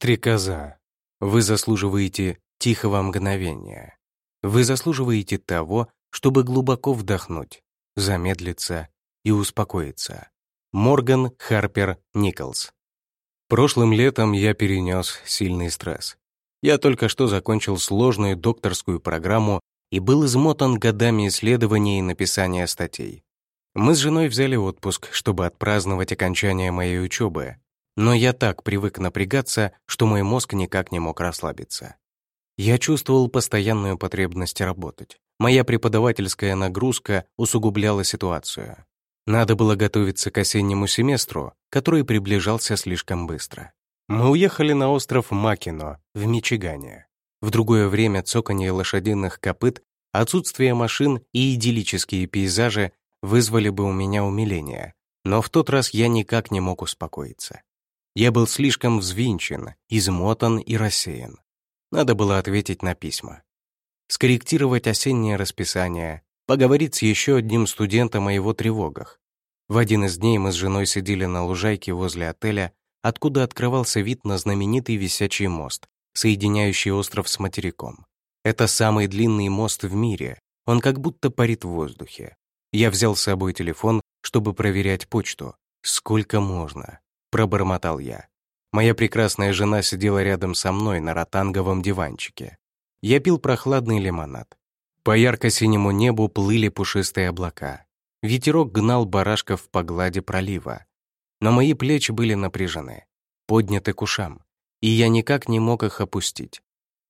Стрекоза. Вы заслуживаете тихого мгновения. Вы заслуживаете того, чтобы глубоко вдохнуть, замедлиться и успокоиться. Морган Харпер Николс. Прошлым летом я перенес сильный стресс. Я только что закончил сложную докторскую программу и был измотан годами исследований и написания статей. Мы с женой взяли отпуск, чтобы отпраздновать окончание моей учебы, но я так привык напрягаться, что мой мозг никак не мог расслабиться. Я чувствовал постоянную потребность работать. Моя преподавательская нагрузка усугубляла ситуацию. Надо было готовиться к осеннему семестру, который приближался слишком быстро. Мы уехали на остров Макино в Мичигане. В другое время цоканье лошадиных копыт, отсутствие машин и идиллические пейзажи вызвали бы у меня умиление, но в тот раз я никак не мог успокоиться. Я был слишком взвинчен, измотан и рассеян. Надо было ответить на письма. Скорректировать осеннее расписание, поговорить с еще одним студентом о его тревогах. В один из дней мы с женой сидели на лужайке возле отеля, откуда открывался вид на знаменитый висячий мост, соединяющий остров с материком. Это самый длинный мост в мире, он как будто парит в воздухе. Я взял с собой телефон, чтобы проверять почту. Сколько можно? Пробормотал я. Моя прекрасная жена сидела рядом со мной на ротанговом диванчике. Я пил прохладный лимонад. По ярко-синему небу плыли пушистые облака. Ветерок гнал барашков по глади пролива. Но мои плечи были напряжены, подняты к ушам, и я никак не мог их опустить.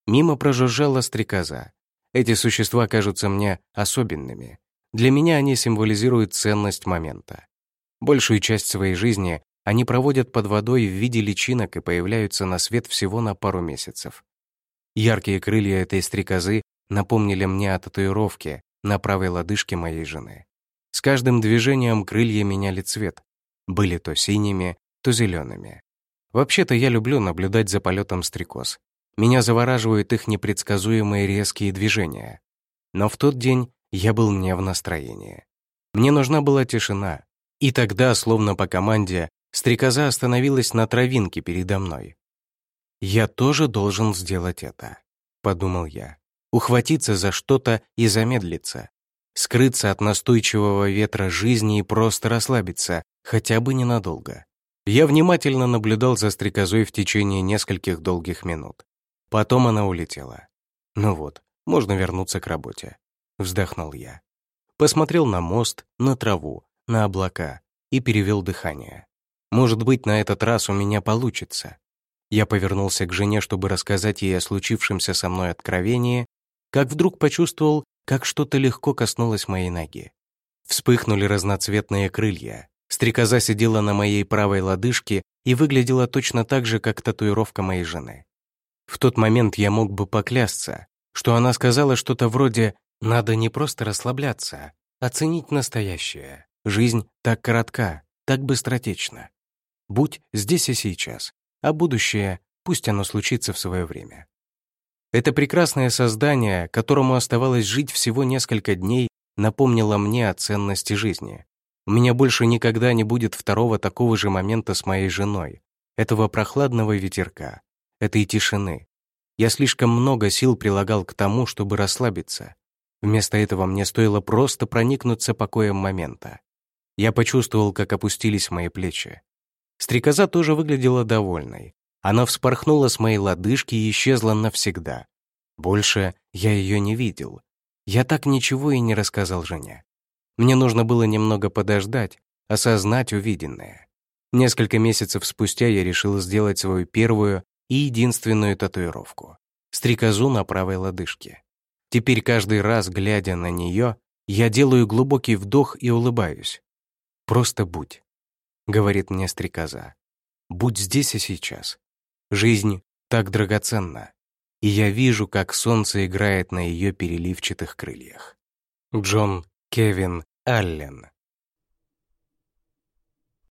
Мимо прожужжала стрекоза. Эти существа кажутся мне особенными. Для меня они символизируют ценность момента. Большую часть своей жизни они проводят под водой в виде личинок и появляются на свет всего на пару месяцев. Яркие крылья этой стрекозы напомнили мне о татуировке на правой лодыжке моей жены. С каждым движением крылья меняли цвет. Были то синими, то зелеными. Вообще-то я люблю наблюдать за полетом стрекоз. Меня завораживают их непредсказуемые резкие движения. Но в тот день я был не в настроении. Мне нужна была тишина. И тогда, словно по команде, Стрекоза остановилась на травинке передо мной. «Я тоже должен сделать это», — подумал я. «Ухватиться за что-то и замедлиться. Скрыться от настойчивого ветра жизни и просто расслабиться, хотя бы ненадолго». Я внимательно наблюдал за стрекозой в течение нескольких долгих минут. Потом она улетела. «Ну вот, можно вернуться к работе», — вздохнул я. Посмотрел на мост, на траву, на облака и перевел дыхание. Может быть, на этот раз у меня получится. Я повернулся к жене, чтобы рассказать ей о случившемся со мной откровении, как вдруг почувствовал, как что-то легко коснулось моей ноги. Вспыхнули разноцветные крылья. Стрекоза сидела на моей правой лодыжке и выглядела точно так же, как татуировка моей жены. В тот момент я мог бы поклясться, что она сказала что-то вроде «надо не просто расслабляться, а ценить настоящее. Жизнь так коротка, так быстротечна. Будь здесь и сейчас, а будущее пусть оно случится в свое время. Это прекрасное создание, которому оставалось жить всего несколько дней, напомнило мне о ценности жизни. У меня больше никогда не будет второго такого же момента с моей женой, этого прохладного ветерка, этой тишины. Я слишком много сил прилагал к тому, чтобы расслабиться. Вместо этого мне стоило просто проникнуться покоем момента. Я почувствовал, как опустились мои плечи. Стрекоза тоже выглядела довольной. Она вспорхнула с моей лодыжки и исчезла навсегда. Больше я ее не видел. Я так ничего и не рассказал жене. Мне нужно было немного подождать, осознать увиденное. Несколько месяцев спустя я решил сделать свою первую и единственную татуировку — стрекозу на правой лодыжке. Теперь каждый раз, глядя на нее, я делаю глубокий вдох и улыбаюсь. Просто будь говорит мне стрекоза. Будь здесь и сейчас. Жизнь так драгоценна, и я вижу, как солнце играет на ее переливчатых крыльях. Джон Кевин Аллен